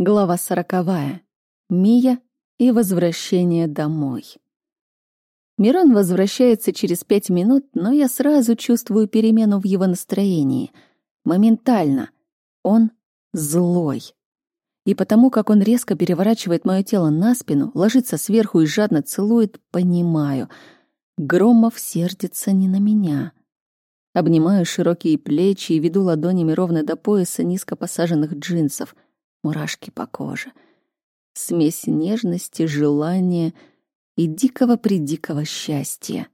Глава сороковая. Мия и возвращение домой. Мирон возвращается через пять минут, но я сразу чувствую перемену в его настроении. Моментально. Он злой. И потому, как он резко переворачивает мое тело на спину, ложится сверху и жадно целует, понимаю. Громов сердится не на меня. Обнимаю широкие плечи и веду ладонями ровно до пояса низко посаженных джинсов — мурашки по коже. Смесь нежности, желания и дикого-придикого счастья.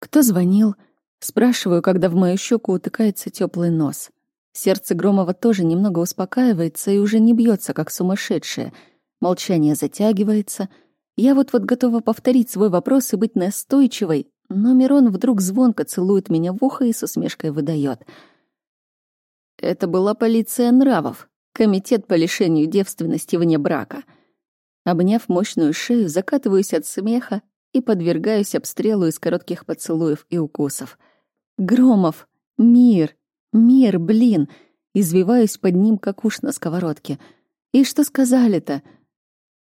Кто звонил? Спрашиваю, когда в мою щеку утыкается теплый нос. Сердце Громова тоже немного успокаивается и уже не бьется, как сумасшедшее. Молчание затягивается. Я вот-вот готова повторить свой вопрос и быть настойчивой, но Мирон вдруг звонко целует меня в ухо и с усмешкой выдает. Это была полиция нравов. Комитет по лишению девственности вне брака. Обняв мощную шею, закатываюсь от смеха и подвергаюсь обстрелу из коротких поцелуев и укусов. Громов! Мир! Мир, блин! Извиваюсь под ним, как уж на сковородке. И что сказали-то?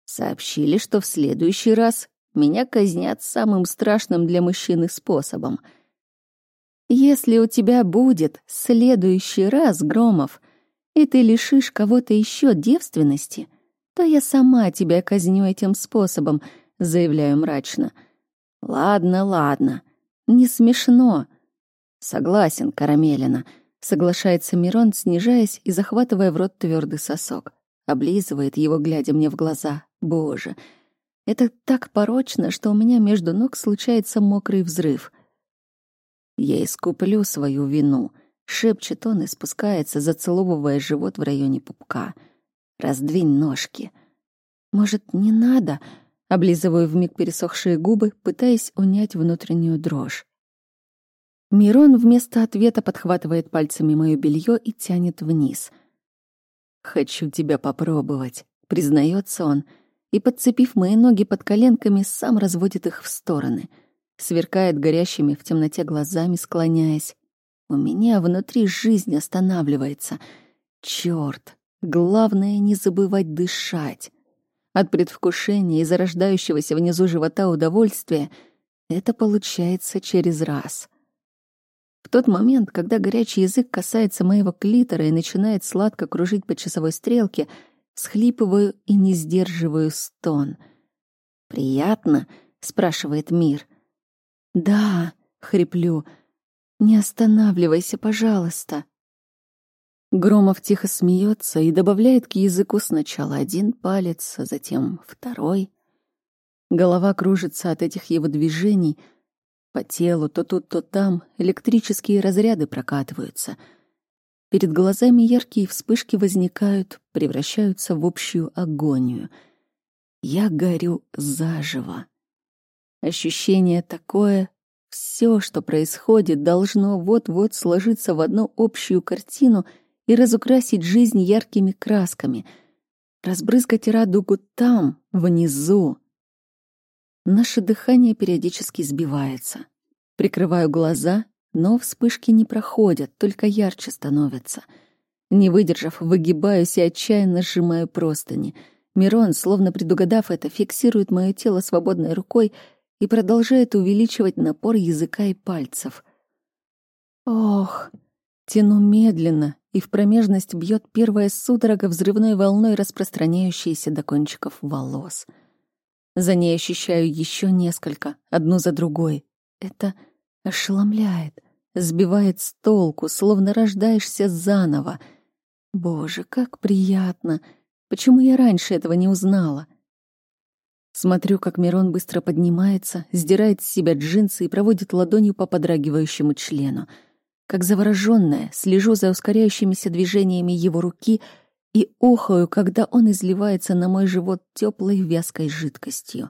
Сообщили, что в следующий раз меня казнят самым страшным для мужчины способом. Если у тебя будет следующий раз, Громов, и ты лишишь кого-то еще девственности, то я сама тебя казню этим способом, заявляю мрачно. Ладно, ладно, не смешно. Согласен, Карамелина, соглашается Мирон, снижаясь и захватывая в рот твердый сосок. Облизывает его, глядя мне в глаза. Боже, это так порочно, что у меня между ног случается мокрый взрыв. Я искуплю свою вину — Шепчет он и спускается, зацеловывая живот в районе пупка. «Раздвинь ножки». «Может, не надо?» Облизываю вмиг пересохшие губы, пытаясь унять внутреннюю дрожь. Мирон вместо ответа подхватывает пальцами моё белье и тянет вниз. «Хочу тебя попробовать», — признается он, и, подцепив мои ноги под коленками, сам разводит их в стороны, сверкает горящими в темноте глазами, склоняясь. У меня внутри жизнь останавливается. Чёрт, главное не забывать дышать. От предвкушения и зарождающегося внизу живота удовольствия это получается через раз. В тот момент, когда горячий язык касается моего клитора и начинает сладко кружить по часовой стрелке, схлипываю и не сдерживаю стон. «Приятно?» — спрашивает Мир. «Да», — хриплю, — не останавливайся, пожалуйста. Громов тихо смеется и добавляет к языку сначала один палец, а затем второй. Голова кружится от этих его движений. По телу то тут, то там электрические разряды прокатываются. Перед глазами яркие вспышки возникают, превращаются в общую агонию. Я горю заживо. Ощущение такое, все, что происходит, должно вот-вот сложиться в одну общую картину и разукрасить жизнь яркими красками, разбрызгать радугу там, внизу. Наше дыхание периодически сбивается. Прикрываю глаза, но вспышки не проходят, только ярче становятся. Не выдержав, выгибаюсь и отчаянно сжимаю простыни. Мирон, словно предугадав это, фиксирует мое тело свободной рукой и продолжает увеличивать напор языка и пальцев. Ох, тяну медленно, и в промежность бьет первая судорога взрывной волной, распространяющаяся до кончиков волос. За ней ощущаю еще несколько, одну за другой. Это ошеломляет, сбивает с толку, словно рождаешься заново. Боже, как приятно! Почему я раньше этого не узнала? Смотрю, как Мирон быстро поднимается, сдирает с себя джинсы и проводит ладонью по подрагивающему члену. Как заворожённая, слежу за ускоряющимися движениями его руки и охаю, когда он изливается на мой живот теплой вязкой жидкостью.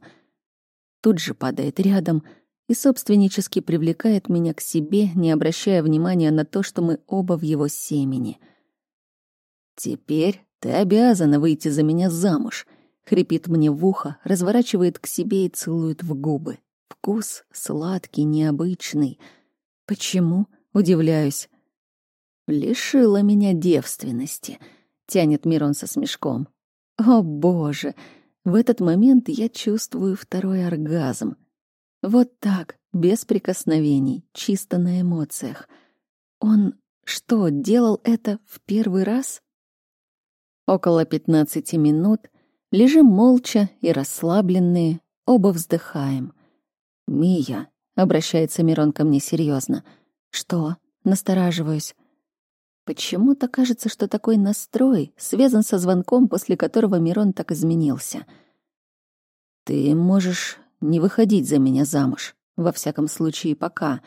Тут же падает рядом и собственнически привлекает меня к себе, не обращая внимания на то, что мы оба в его семени. «Теперь ты обязана выйти за меня замуж», Хрипит мне в ухо, разворачивает к себе и целует в губы. Вкус сладкий, необычный. Почему? Удивляюсь. Лишила меня девственности. тянет Мирон со смешком. О, боже! В этот момент я чувствую второй оргазм. Вот так, без прикосновений, чисто на эмоциях. Он что, делал это в первый раз? Около пятнадцати минут лежим молча и расслабленные, оба вздыхаем. «Мия», — обращается Мирон ко мне серьезно. «Что?» — настораживаюсь. Почему-то кажется, что такой настрой связан со звонком, после которого Мирон так изменился. «Ты можешь не выходить за меня замуж, во всяком случае, пока».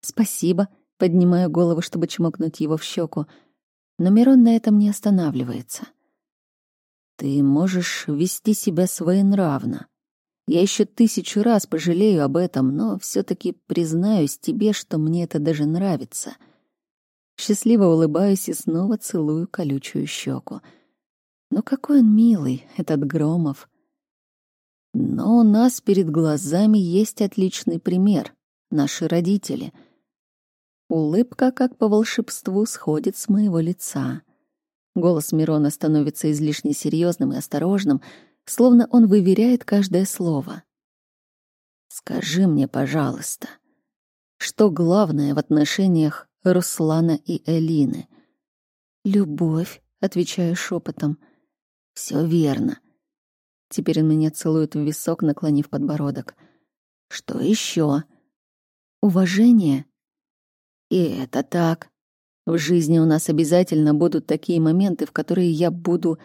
«Спасибо», — поднимаю голову, чтобы чмокнуть его в щеку. Но Мирон на этом не останавливается. «Ты можешь вести себя своенравно. Я еще тысячу раз пожалею об этом, но все таки признаюсь тебе, что мне это даже нравится». Счастливо улыбаюсь и снова целую колючую щеку. Ну какой он милый, этот Громов. Но у нас перед глазами есть отличный пример — наши родители. Улыбка, как по волшебству, сходит с моего лица. Голос Мирона становится излишне серьезным и осторожным, словно он выверяет каждое слово. «Скажи мне, пожалуйста, что главное в отношениях Руслана и Элины. «Любовь», — отвечаю шепотом. Все верно». Теперь он меня целует в висок, наклонив подбородок. «Что еще? «Уважение». «И это так. В жизни у нас обязательно будут такие моменты, в которые я буду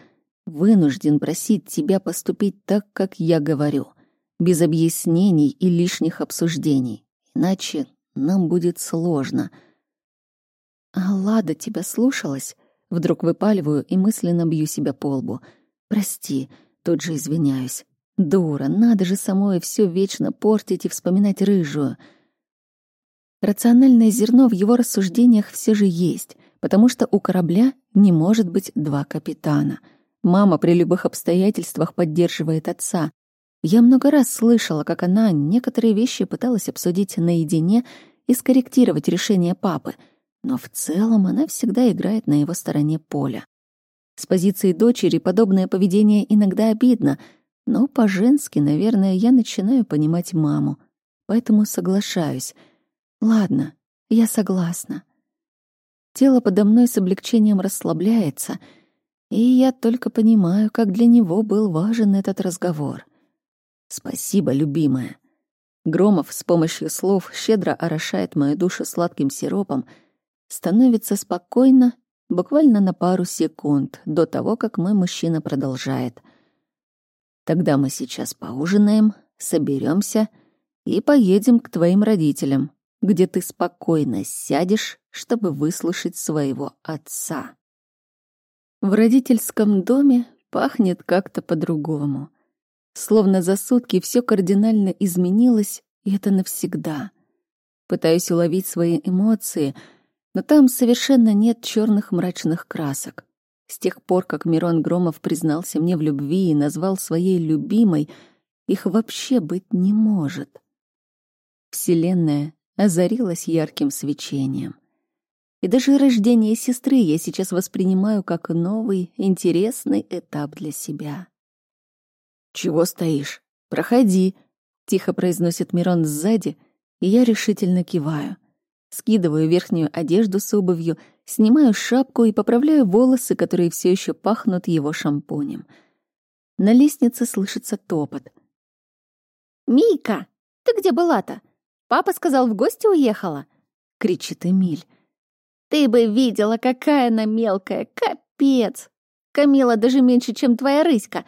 вынужден просить тебя поступить так, как я говорю, без объяснений и лишних обсуждений. Иначе нам будет сложно». «А Лада тебя слушалась?» Вдруг выпаливаю и мысленно бью себя по лбу. «Прости», тут же извиняюсь. «Дура, надо же самой все вечно портить и вспоминать рыжую». Рациональное зерно в его рассуждениях все же есть, потому что у корабля не может быть два капитана. Мама при любых обстоятельствах поддерживает отца. Я много раз слышала, как она некоторые вещи пыталась обсудить наедине и скорректировать решение папы — но в целом она всегда играет на его стороне поля. С позиции дочери подобное поведение иногда обидно, но по-женски, наверное, я начинаю понимать маму, поэтому соглашаюсь. Ладно, я согласна. Тело подо мной с облегчением расслабляется, и я только понимаю, как для него был важен этот разговор. «Спасибо, любимая». Громов с помощью слов щедро орошает мою душу сладким сиропом — становится спокойно буквально на пару секунд до того, как мой мужчина продолжает. Тогда мы сейчас поужинаем, соберемся и поедем к твоим родителям, где ты спокойно сядешь, чтобы выслушать своего отца. В родительском доме пахнет как-то по-другому. Словно за сутки все кардинально изменилось, и это навсегда. Пытаюсь уловить свои эмоции — но там совершенно нет черных мрачных красок. С тех пор, как Мирон Громов признался мне в любви и назвал своей любимой, их вообще быть не может. Вселенная озарилась ярким свечением. И даже рождение сестры я сейчас воспринимаю как новый, интересный этап для себя. «Чего стоишь? Проходи!» — тихо произносит Мирон сзади, и я решительно киваю — Скидываю верхнюю одежду с обувью, снимаю шапку и поправляю волосы, которые все еще пахнут его шампунем. На лестнице слышится топот. «Мийка, ты где была-то? Папа сказал, в гости уехала!» — кричит Эмиль. «Ты бы видела, какая она мелкая! Капец! Камила даже меньше, чем твоя рыська!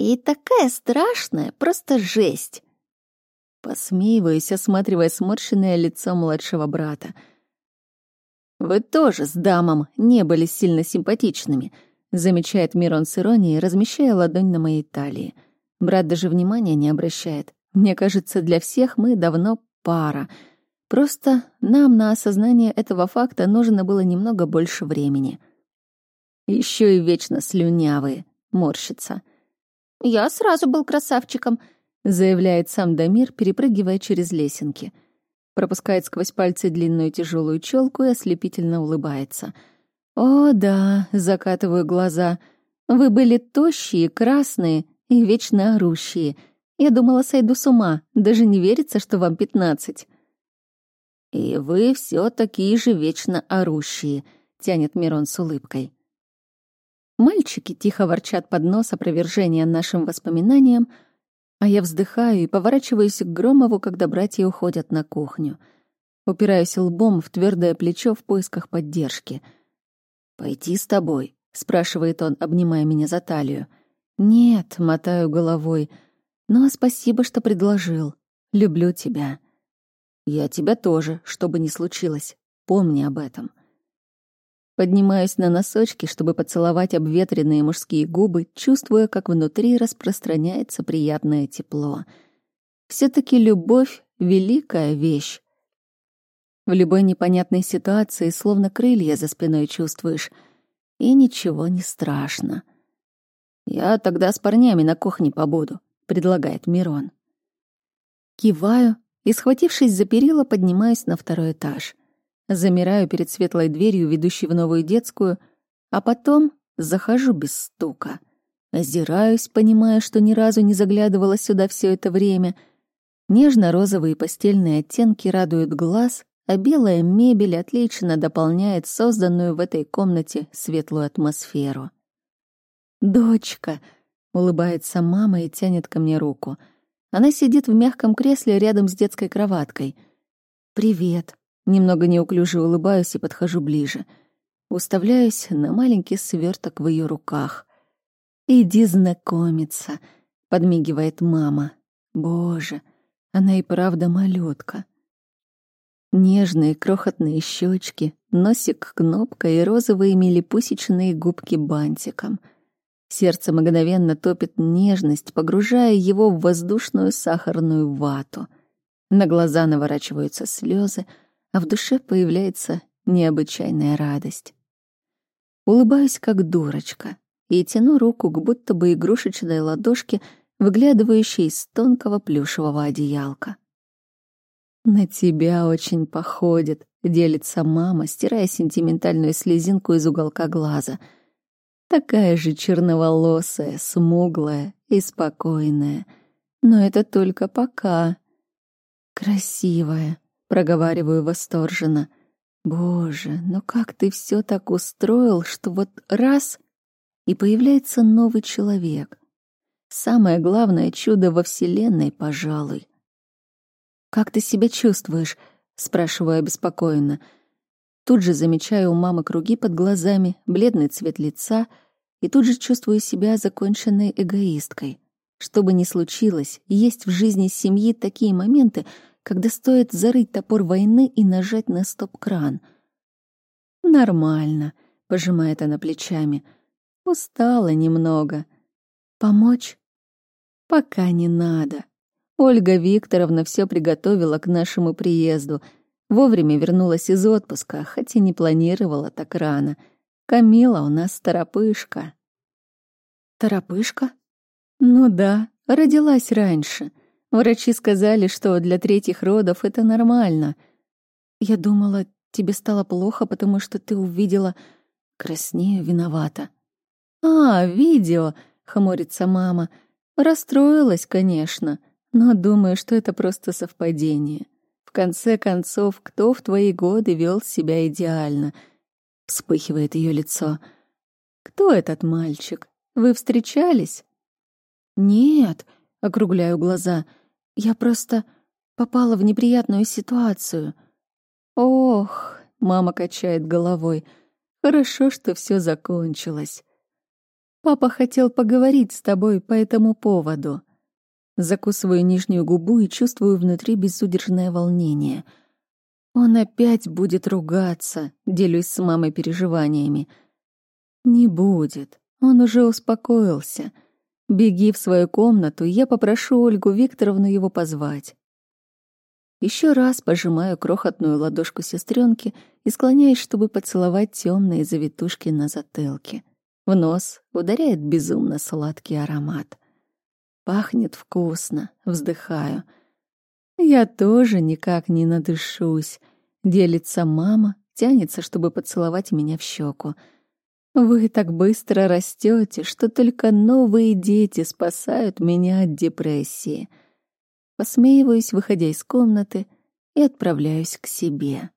И такая страшная, просто жесть!» Посмеиваюсь, осматривая сморщенное лицо младшего брата. «Вы тоже с дамом не были сильно симпатичными», замечает Мирон с иронией, размещая ладонь на моей талии. Брат даже внимания не обращает. Мне кажется, для всех мы давно пара. Просто нам на осознание этого факта нужно было немного больше времени. Еще и вечно слюнявые, морщится. «Я сразу был красавчиком», заявляет сам Дамир, перепрыгивая через лесенки. Пропускает сквозь пальцы длинную тяжелую челку и ослепительно улыбается. О, да, закатываю глаза. Вы были тощие, красные и вечно орущие. Я думала, сойду с ума. Даже не верится, что вам пятнадцать. И вы все такие же вечно орущие, тянет Мирон с улыбкой. Мальчики тихо ворчат под нос опровержения нашим воспоминаниям, а я вздыхаю и поворачиваюсь к Громову, когда братья уходят на кухню. Упираюсь лбом в твердое плечо в поисках поддержки. «Пойти с тобой?» — спрашивает он, обнимая меня за талию. «Нет», — мотаю головой. «Но спасибо, что предложил. Люблю тебя». «Я тебя тоже, что бы ни случилось. Помни об этом». Поднимаюсь на носочки, чтобы поцеловать обветренные мужские губы, чувствуя, как внутри распространяется приятное тепло. все таки любовь — великая вещь. В любой непонятной ситуации словно крылья за спиной чувствуешь, и ничего не страшно. «Я тогда с парнями на кухне побуду», — предлагает Мирон. Киваю и, схватившись за перила, поднимаюсь на второй этаж. Замираю перед светлой дверью, ведущей в новую детскую, а потом захожу без стука. Озираюсь, понимая, что ни разу не заглядывала сюда все это время. Нежно-розовые постельные оттенки радуют глаз, а белая мебель отлично дополняет созданную в этой комнате светлую атмосферу. «Дочка!» — улыбается мама и тянет ко мне руку. Она сидит в мягком кресле рядом с детской кроваткой. «Привет!» Немного неуклюже улыбаюсь и подхожу ближе. Уставляюсь на маленький сверток в ее руках. «Иди знакомиться», — подмигивает мама. «Боже, она и правда малютка». Нежные крохотные щечки, носик кнопкой и розовые милипусечные губки бантиком. Сердце мгновенно топит нежность, погружая его в воздушную сахарную вату. На глаза наворачиваются слезы, а в душе появляется необычайная радость. Улыбаюсь, как дурочка, и тяну руку к будто бы игрушечной ладошке, выглядывающей из тонкого плюшевого одеялка. «На тебя очень походит», — делится мама, стирая сентиментальную слезинку из уголка глаза. «Такая же черноволосая, смуглая и спокойная. Но это только пока. Красивая, проговариваю восторженно. Боже, ну как ты все так устроил, что вот раз и появляется новый человек. Самое главное чудо во вселенной, пожалуй. Как ты себя чувствуешь? спрашиваю обеспокоенно. Тут же замечаю у мамы круги под глазами, бледный цвет лица, и тут же чувствую себя законченной эгоисткой. Что бы ни случилось, есть в жизни семьи такие моменты, когда стоит зарыть топор войны и нажать на стоп-кран. «Нормально», — пожимает она плечами. «Устала немного. Помочь?» «Пока не надо. Ольга Викторовна все приготовила к нашему приезду. Вовремя вернулась из отпуска, хотя не планировала так рано. Камила у нас торопышка». «Торопышка?» «Ну да, родилась раньше». Врачи сказали, что для третьих родов это нормально. Я думала, тебе стало плохо, потому что ты увидела... Краснею виновата. «А, видео!» — хмурится мама. Расстроилась, конечно, но думаю, что это просто совпадение. В конце концов, кто в твои годы вел себя идеально? Вспыхивает ее лицо. Кто этот мальчик? Вы встречались? Нет, округляю глаза — я просто попала в неприятную ситуацию. Ох, мама качает головой. Хорошо, что все закончилось. Папа хотел поговорить с тобой по этому поводу. Закусываю нижнюю губу и чувствую внутри безудержное волнение. Он опять будет ругаться, делюсь с мамой переживаниями. Не будет. Он уже успокоился. Беги в свою комнату, я попрошу Ольгу Викторовну его позвать. Еще раз пожимаю крохотную ладошку сестренки и склоняюсь, чтобы поцеловать темные завитушки на затылке. В нос ударяет безумно сладкий аромат. Пахнет вкусно, вздыхаю. Я тоже никак не надышусь. Делится мама, тянется, чтобы поцеловать меня в щеку. Вы так быстро растете, что только новые дети спасают меня от депрессии. Посмеиваюсь, выходя из комнаты, и отправляюсь к себе.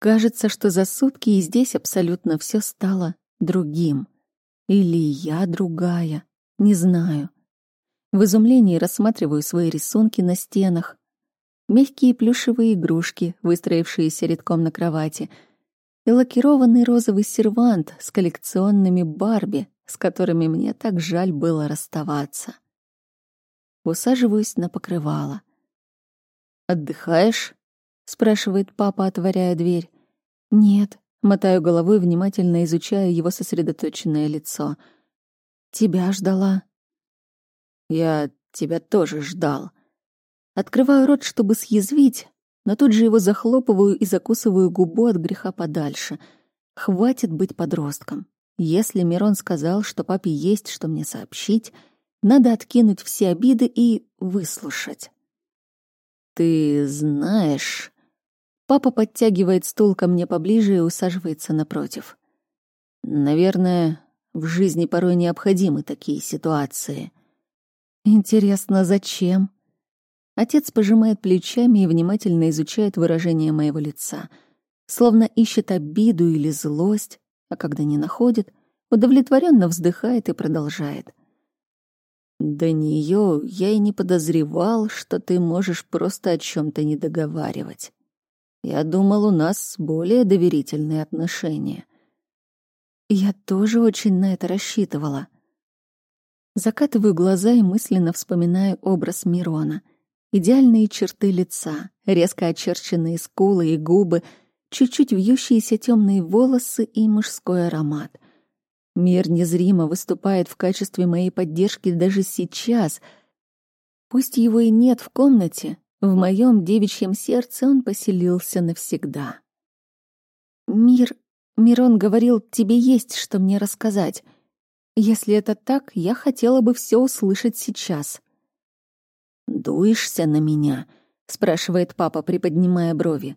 Кажется, что за сутки и здесь абсолютно все стало другим. Или я другая, не знаю. В изумлении рассматриваю свои рисунки на стенах. Мягкие плюшевые игрушки, выстроившиеся редком на кровати, и лакированный розовый сервант с коллекционными Барби, с которыми мне так жаль было расставаться. Усаживаюсь на покрывало. «Отдыхаешь?» — спрашивает папа, отворяя дверь. «Нет», — мотаю головой, внимательно изучая его сосредоточенное лицо. «Тебя ждала». Я тебя тоже ждал. Открываю рот, чтобы съязвить, но тут же его захлопываю и закусываю губу от греха подальше. Хватит быть подростком. Если Мирон сказал, что папе есть что мне сообщить, надо откинуть все обиды и выслушать. «Ты знаешь...» Папа подтягивает стул ко мне поближе и усаживается напротив. «Наверное, в жизни порой необходимы такие ситуации». Интересно, зачем? Отец пожимает плечами и внимательно изучает выражение моего лица, словно ищет обиду или злость, а когда не находит, удовлетворенно вздыхает и продолжает. До нее я и не подозревал, что ты можешь просто о чем-то не договаривать. Я думал, у нас более доверительные отношения. Я тоже очень на это рассчитывала. Закатываю глаза и мысленно вспоминаю образ Мирона. Идеальные черты лица, резко очерченные скулы и губы, чуть-чуть вьющиеся темные волосы и мужской аромат. Мир незримо выступает в качестве моей поддержки даже сейчас. Пусть его и нет в комнате, в моем девичьем сердце он поселился навсегда. «Мир...» — Мирон говорил, тебе есть что мне рассказать. Если это так, я хотела бы все услышать сейчас. «Дуешься на меня?» — спрашивает папа, приподнимая брови.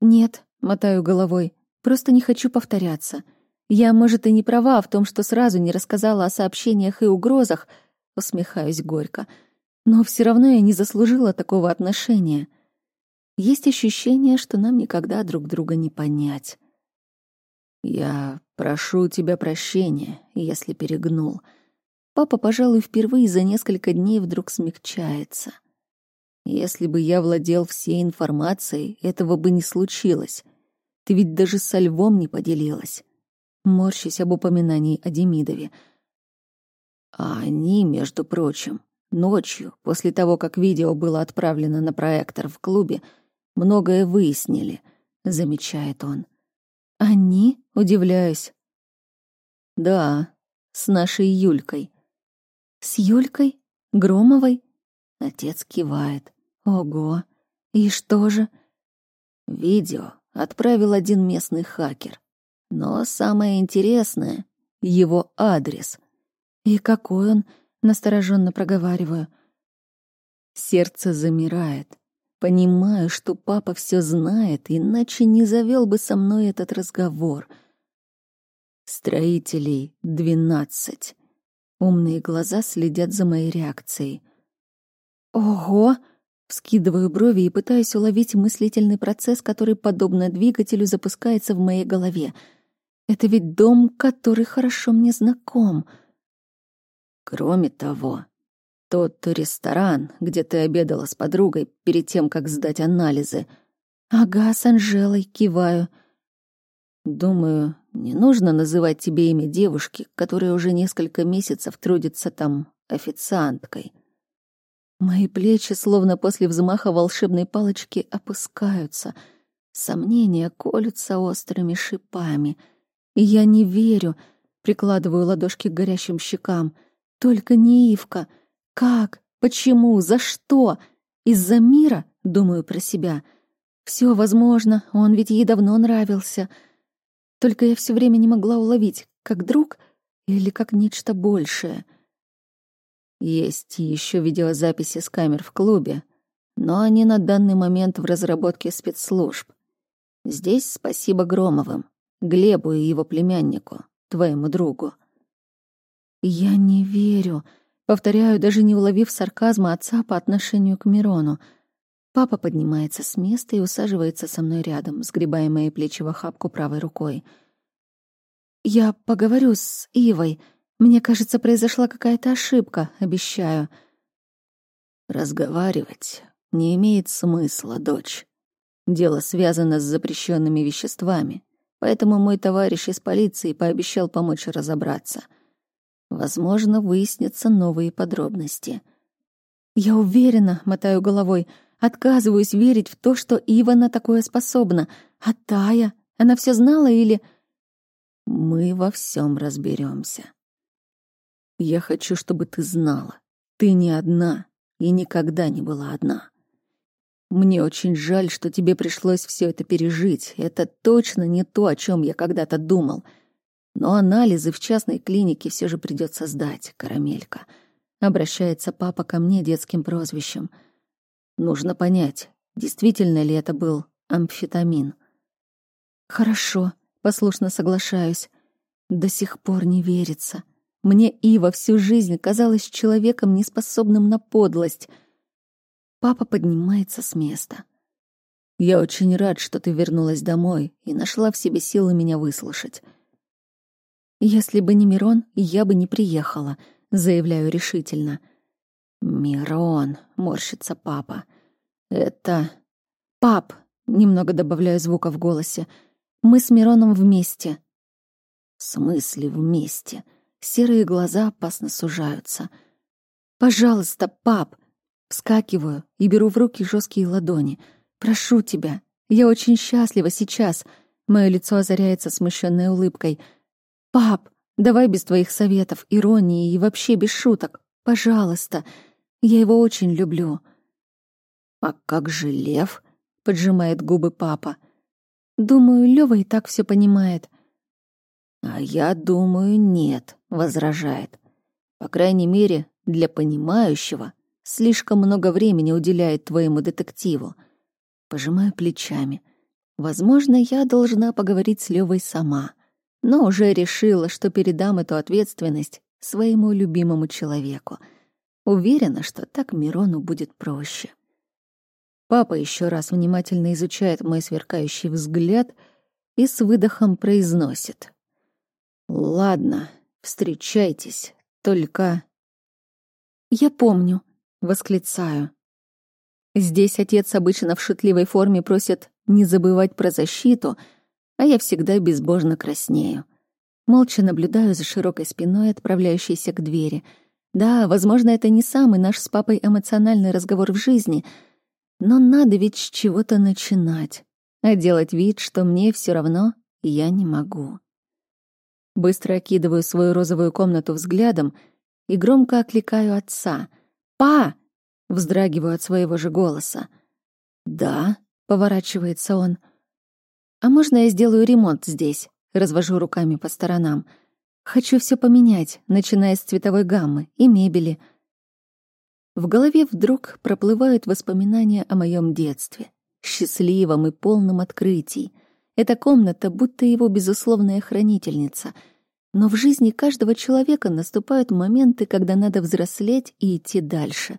«Нет», — мотаю головой, — «просто не хочу повторяться. Я, может, и не права в том, что сразу не рассказала о сообщениях и угрозах», — усмехаюсь горько, «но все равно я не заслужила такого отношения. Есть ощущение, что нам никогда друг друга не понять». «Я прошу тебя прощения, если перегнул». Папа, пожалуй, впервые за несколько дней вдруг смягчается. «Если бы я владел всей информацией, этого бы не случилось. Ты ведь даже со львом не поделилась». Морщись об упоминании о Демидове. А они, между прочим, ночью, после того, как видео было отправлено на проектор в клубе, многое выяснили, замечает он. «Они?» — удивляюсь. «Да, с нашей Юлькой». «С Юлькой? Громовой?» Отец кивает. «Ого! И что же?» Видео отправил один местный хакер. Но самое интересное — его адрес. «И какой он?» — настороженно проговариваю. Сердце замирает. Понимаю, что папа все знает, иначе не завел бы со мной этот разговор. Строителей двенадцать. Умные глаза следят за моей реакцией. Ого! Вскидываю брови и пытаюсь уловить мыслительный процесс, который, подобно двигателю, запускается в моей голове. Это ведь дом, который хорошо мне знаком. Кроме того, тот ресторан, где ты обедала с подругой перед тем, как сдать анализы. Ага, с Анжелой, киваю. Думаю, не нужно называть тебе имя девушки, которая уже несколько месяцев трудится там официанткой. Мои плечи, словно после взмаха волшебной палочки, опускаются. Сомнения колются острыми шипами. Я не верю, прикладываю ладошки к горящим щекам. Только не Ивка — как? Почему? За что? Из-за мира? Думаю про себя. Все возможно, он ведь ей давно нравился. Только я все время не могла уловить, как друг или как нечто большее. Есть еще видеозаписи с камер в клубе, но они на данный момент в разработке спецслужб. Здесь спасибо Громовым, Глебу и его племяннику, твоему другу. Я не верю, повторяю, даже не уловив сарказма отца по отношению к Мирону. Папа поднимается с места и усаживается со мной рядом, сгребая мои плечи в охапку правой рукой. Я поговорю с Ивой. Мне кажется, произошла какая-то ошибка, обещаю. Разговаривать не имеет смысла, дочь. Дело связано с запрещенными веществами, поэтому мой товарищ из полиции пообещал помочь разобраться. Возможно, выяснятся новые подробности. Я уверена, мотаю головой, отказываюсь верить в то, что Ива на такое способна. А Тая, она все знала или... Мы во всем разберемся. Я хочу, чтобы ты знала, ты не одна и никогда не была одна. Мне очень жаль, что тебе пришлось все это пережить. Это точно не то, о чем я когда-то думал. Но анализы в частной клинике все же придется сдать, карамелька. Обращается папа ко мне детским прозвищем. Нужно понять, действительно ли это был амфетамин. Хорошо, послушно соглашаюсь. До сих пор не верится. Мне Ива всю жизнь казалась человеком, неспособным на подлость — Папа поднимается с места. «Я очень рад, что ты вернулась домой и нашла в себе силы меня выслушать». «Если бы не Мирон, я бы не приехала», — заявляю решительно. «Мирон», — морщится папа. «Это...» «Пап», — немного добавляю звука в голосе, — «мы с Мироном вместе». «В смысле вместе?» Серые глаза опасно сужаются. «Пожалуйста, пап, Вскакиваю и беру в руки жесткие ладони. «Прошу тебя, я очень счастлива сейчас». Мое лицо озаряется смущенной улыбкой. «Пап, давай без твоих советов, иронии и вообще без шуток. Пожалуйста, я его очень люблю». «А как же Лев?» — поджимает губы папа. «Думаю, Лёва и так все понимает». «А я думаю, нет», — возражает. «По крайней мере, для понимающего слишком много времени уделяет твоему детективу. Пожимаю плечами. Возможно, я должна поговорить с Левой сама, но уже решила, что передам эту ответственность своему любимому человеку. Уверена, что так Мирону будет проще. Папа еще раз внимательно изучает мой сверкающий взгляд и с выдохом произносит. «Ладно, встречайтесь, только...» «Я помню», Восклицаю. Здесь отец обычно в шутливой форме просит не забывать про защиту, а я всегда безбожно краснею. Молча наблюдаю за широкой спиной, отправляющейся к двери. Да, возможно, это не самый наш с папой эмоциональный разговор в жизни, но надо ведь с чего-то начинать. А делать вид, что мне все равно, я не могу. Быстро окидываю свою розовую комнату взглядом и громко окликаю отца — «Па!» — вздрагиваю от своего же голоса. «Да», — поворачивается он. «А можно я сделаю ремонт здесь?» — развожу руками по сторонам. «Хочу все поменять, начиная с цветовой гаммы и мебели». В голове вдруг проплывают воспоминания о моем детстве, счастливом и полном открытий. Эта комната будто его безусловная хранительница — но в жизни каждого человека наступают моменты, когда надо взрослеть и идти дальше.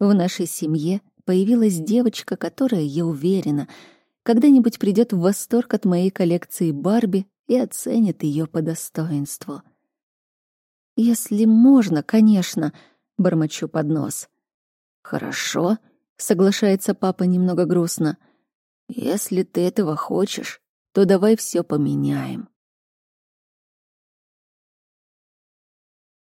В нашей семье появилась девочка, которая, я уверена, когда-нибудь придет в восторг от моей коллекции Барби и оценит ее по достоинству. «Если можно, конечно», — бормочу под нос. «Хорошо», — соглашается папа немного грустно. «Если ты этого хочешь, то давай все поменяем.